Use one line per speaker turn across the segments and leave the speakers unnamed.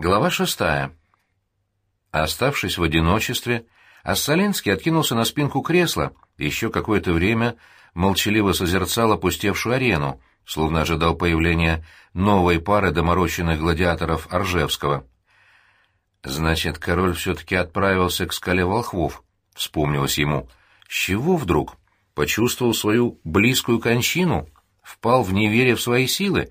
Глава шестая. Оставшись в одиночестве, Ассалинский откинулся на спинку кресла и еще какое-то время молчаливо созерцал опустевшую арену, словно ожидал появления новой пары доморощенных гладиаторов Оржевского. «Значит, король все-таки отправился к скале волхвов», — вспомнилось ему. «С чего вдруг? Почувствовал свою близкую кончину? Впал в неверие в свои силы?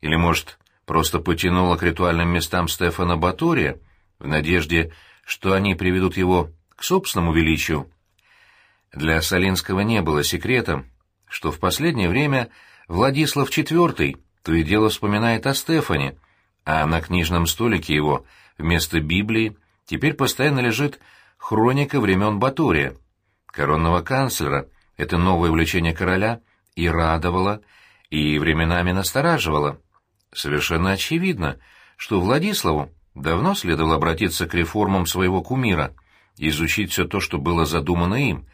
Или, может, просто потянуло к ритуальным местам Стефана Батория, в надежде, что они приведут его к собственному величию. Для Солинского не было секретом, что в последнее время Владислав IV то и дело вспоминает о Стефане, а на книжном столике его вместо Библии теперь постоянно лежит хроника времен Батория. Коронного канцлера это новое увлечение короля и радовало, и временами настораживало. Совершенно очевидно, что Владиславу давно следовало обратиться к реформам своего кумира, изучить все то, что было задумано им.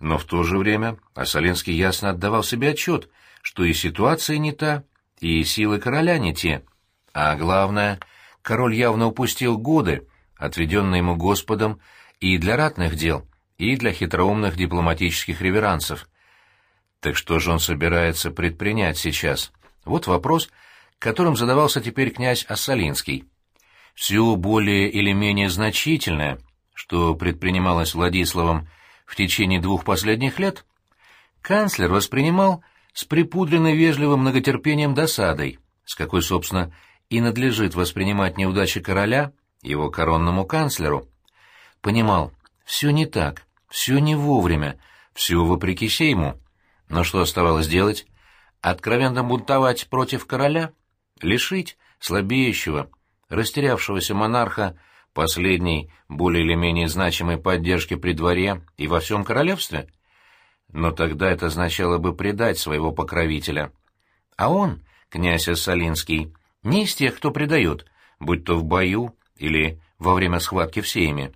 Но в то же время Осоленский ясно отдавал себе отчет, что и ситуация не та, и силы короля не те. А главное, король явно упустил годы, отведенные ему Господом и для ратных дел, и для хитроумных дипломатических реверансов. Так что же он собирается предпринять сейчас? Вот вопрос — которым задавался теперь князь Ассалинский. Все более или менее значительное, что предпринималось Владиславом в течение двух последних лет, канцлер воспринимал с припудренной вежливым многотерпением досадой, с какой, собственно, и надлежит воспринимать неудачи короля его коронному канцлеру. Понимал, все не так, все не вовремя, все вопреки сейму. Но что оставалось делать? Откровенно бунтовать против короля — лишить слабеющего, растерявшегося монарха последней, более или менее значимой поддержки при дворе и во всем королевстве? Но тогда это означало бы предать своего покровителя. А он, князь Ассалинский, не из тех, кто предает, будь то в бою или во время схватки в сейме.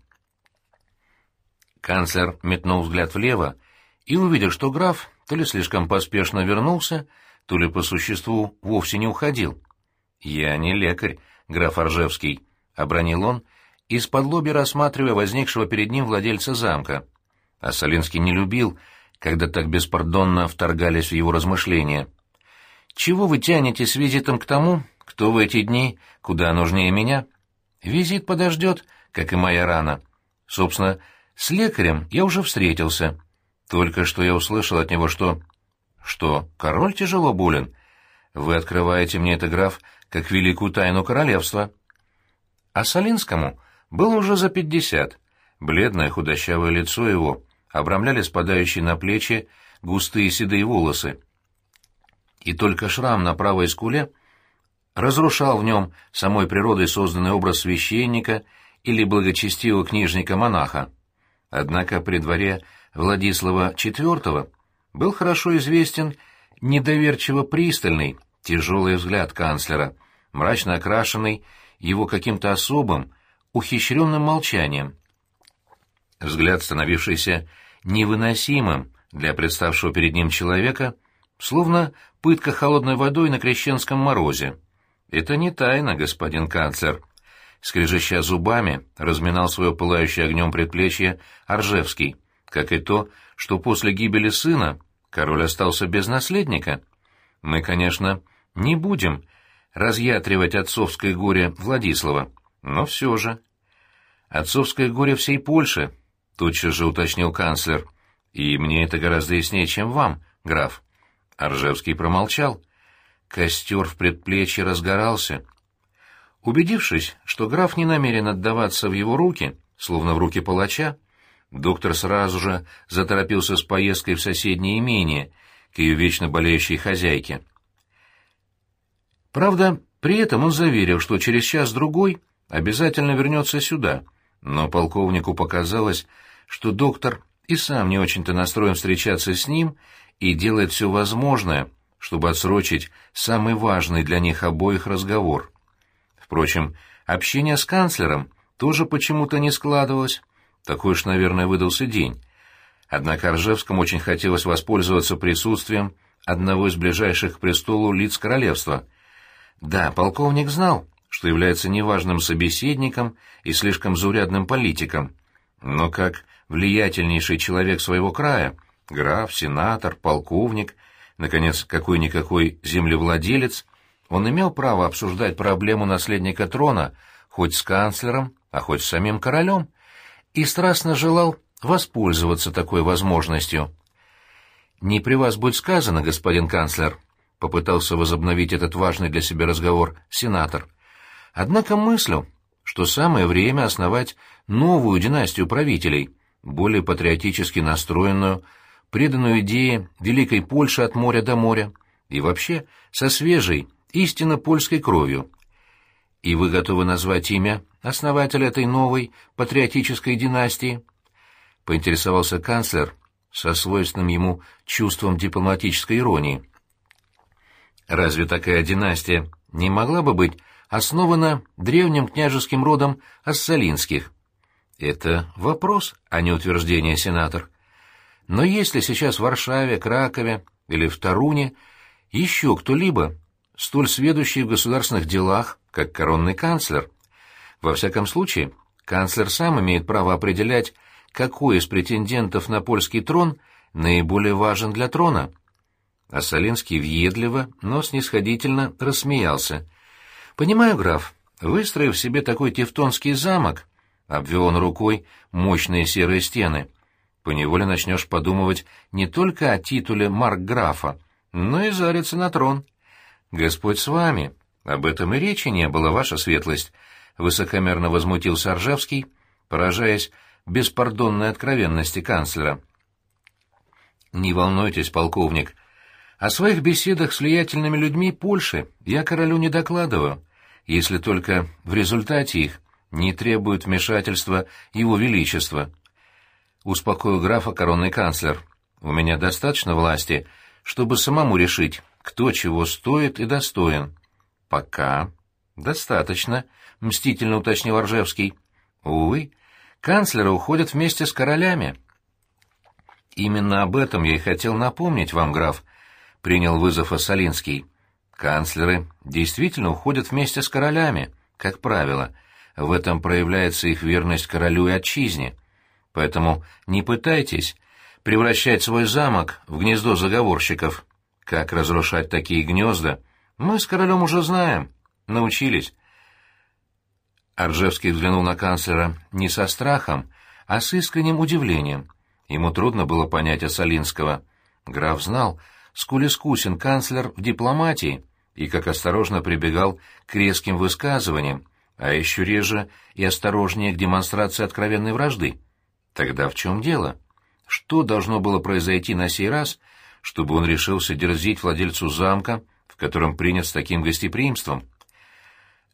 Канцлер метнул взгляд влево и увидел, что граф то ли слишком поспешно вернулся, то ли по существу вовсе не уходил. «Я не лекарь, граф Оржевский», — обронил он, из-под лоби рассматривая возникшего перед ним владельца замка. А Солинский не любил, когда так беспардонно вторгались в его размышления. «Чего вы тянете с визитом к тому, кто в эти дни куда нужнее меня? Визит подождет, как и моя рана. Собственно, с лекарем я уже встретился. Только что я услышал от него, что... Что, король тяжело болен? Вы открываете мне это, граф, как великую тайну королевства. А Солинскому было уже за пятьдесят. Бледное худощавое лицо его обрамляли спадающие на плечи густые седые волосы. И только шрам на правой скуле разрушал в нем самой природой созданный образ священника или благочестивого книжника-монаха. Однако при дворе Владислава IV был хорошо известен недоверчиво пристальный, тяжелый взгляд канцлера, мрачно окрашенный его каким-то особым, ухищренным молчанием. Взгляд, становившийся невыносимым для представшего перед ним человека, словно пытка холодной водой на крещенском морозе. «Это не тайна, господин канцлер», — скрежеща зубами, разминал свое пылающее огнем предплечье Оржевский, как и то, что после гибели сына король остался без наследника. Мы, конечно, не будем разъятривать отцовское горе Владислава, но все же. Отцовское горе всей Польши, тотчас же уточнил канцлер, и мне это гораздо яснее, чем вам, граф. Аржевский промолчал. Костер в предплечье разгорался. Убедившись, что граф не намерен отдаваться в его руки, словно в руки палача, доктор сразу же заторопился с поездкой в соседнее имение, к ее вечно болеющей хозяйке. Правда, при этом он заверил, что через час-другой обязательно вернется сюда, но полковнику показалось, что доктор и сам не очень-то настроен встречаться с ним и делает все возможное, чтобы отсрочить самый важный для них обоих разговор. Впрочем, общение с канцлером тоже почему-то не складывалось. Такой уж, наверное, выдался день. Однако Ржевскому очень хотелось воспользоваться присутствием одного из ближайших к престолу лиц королевства — да, полковник знал, что является неважным собеседником и слишком заурядным политиком, но как влиятельнейший человек своего края, граф, сенатор, полковник, наконец, какой-никакой землевладелец, он имел право обсуждать проблему наследника трона хоть с канцлером, а хоть с самим королем, и страстно желал воспользоваться такой возможностью. «Не при вас будет сказано, господин канцлер», — попытался возобновить этот важный для себя разговор сенатор. «Однако мыслю, что самое время основать новую династию правителей, более патриотически настроенную, преданную идее Великой Польши от моря до моря, и вообще со свежей, истинно польской кровью. И вы готовы назвать имя основателя этой новой патриотической династии?» — поинтересовался канцлер со свойственным ему чувством дипломатической иронии. «Разве такая династия не могла бы быть основана древним княжеским родом Ассалинских?» «Это вопрос, а не утверждение, сенатор. Но если сейчас в Варшаве, Кракове или в Таруне еще кто-либо, столь сведущий в государственных делах, как коронный канцлер. Во всяком случае, канцлер сам имеет право определять, какой из претендентов на польский трон наиболее важен для трона. А Солинский въедливо, но снисходительно рассмеялся. «Понимаю, граф, выстроив себе такой тевтонский замок, — обвел он рукой мощные серые стены, — поневоле начнешь подумывать не только о титуле маркграфа, но и зариться на трон. Господь с вами, об этом и речи не было, ваша светлость, — высокомерно возмутился Ржевский, поражаясь беспардонной откровенности канцлера. «Не волнуйтесь, полковник. О своих беседах с влиятельными людьми Польши я королю не докладываю, если только в результате их не требует вмешательства его величества. Успокоил графа коронный канцлер. У меня достаточно власти, чтобы самому решить, кто чего стоит и достоин. Пока. Достаточно, мстительно уточнил Ржевский. Увы, канцлеры уходят вместе с королями. Именно об этом я и хотел напомнить вам, граф, принял вызов Ассалинский. Канцлеры действительно уходят вместе с королями, как правило. В этом проявляется их верность королю и отчизне. Поэтому не пытайтесь превращать свой замок в гнездо заговорщиков. Как разрушать такие гнезда, мы с королем уже знаем, научились. Аржевский взглянул на канцлера не со страхом, а с искренним удивлением. Ему трудно было понять Осолинского. Граф знал, сколь искусен канцлер в дипломатии и как осторожно прибегал к резким высказываниям, а еще реже и осторожнее к демонстрации откровенной вражды. Тогда в чем дело? Что должно было произойти на сей раз, чтобы он решился дерзить владельцу замка, в котором принят с таким гостеприимством.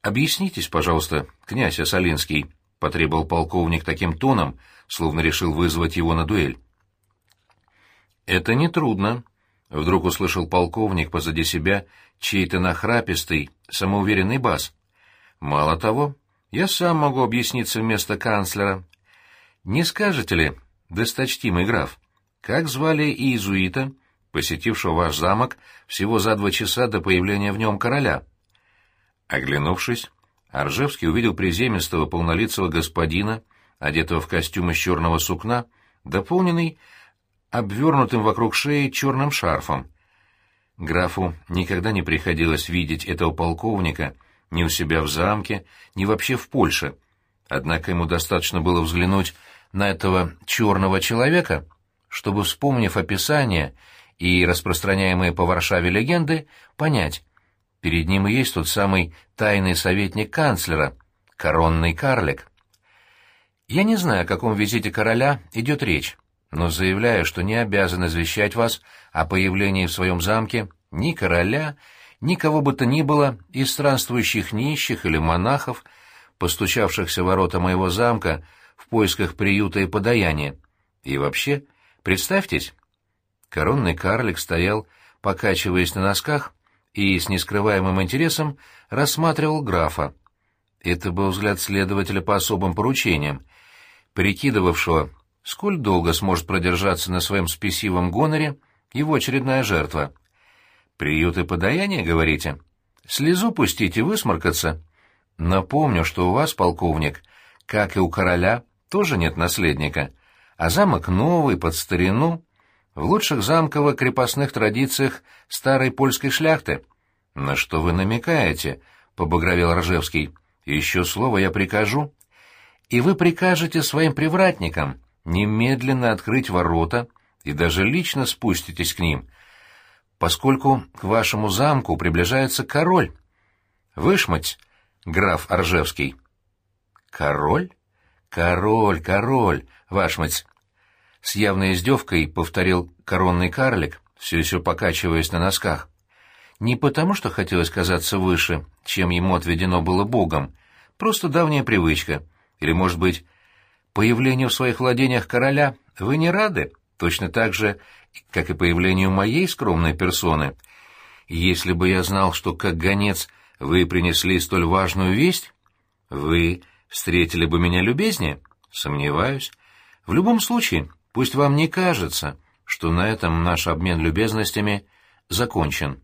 «Объяснитесь, пожалуйста, князь Осолинский», — потребовал полковник таким тоном, словно решил вызвать его на дуэль. «Это нетрудно», — вдруг услышал полковник позади себя чей-то нахрапистый, самоуверенный бас. «Мало того, я сам могу объясниться вместо канцлера. Не скажете ли, досточтимый граф, как звали иезуита, посетившего ваш замок всего за два часа до появления в нем короля. Оглянувшись, Аржевский увидел приземистого полнолицего господина, одетого в костюм из черного сукна, дополненный обвернутым вокруг шеи черным шарфом. Графу никогда не приходилось видеть этого полковника ни у себя в замке, ни вообще в Польше, однако ему достаточно было взглянуть на этого черного человека, чтобы, вспомнив описание и распространяемые по Варшаве легенды, понять, перед ним и есть тот самый тайный советник канцлера, коронный карлик. Я не знаю, о каком визите короля идет речь, но заявляю, что не обязан извещать вас о появлении в своем замке ни короля, ни кого бы то ни было из странствующих нищих или монахов, постучавшихся в ворота моего замка в поисках приюта и подаяния. И вообще, представьтесь, Коронный карлик стоял, покачиваясь на носках, и с нескрываемым интересом рассматривал графа. Это был взгляд следователя по особым поручениям, прикидывавшего, сколь долго сможет продержаться на своем спесивом гоноре его очередная жертва. «Приют и подаяние, говорите? Слезу пустить и высморкаться?» Напомню, что у вас, полковник, как и у короля, тоже нет наследника, а замок новый, под старину, в лучших замково-крепостных традициях старой польской шляхты. — На что вы намекаете? — побагровел Ржевский. — Еще слово я прикажу. И вы прикажете своим привратникам немедленно открыть ворота и даже лично спуститесь к ним, поскольку к вашему замку приближается король. Вышмать, граф Оржевский. Король? Король, король, ваш мать. С явной издевкой повторил коронный карлик, все еще покачиваясь на носках. Не потому, что хотелось казаться выше, чем ему отведено было Богом, просто давняя привычка. Или, может быть, появлению в своих владениях короля вы не рады, точно так же, как и появлению моей скромной персоны. Если бы я знал, что как гонец вы принесли столь важную весть, вы встретили бы меня любезнее? Сомневаюсь. В любом случае, пусть вам не кажется, что на этом наш обмен любезностями закончен.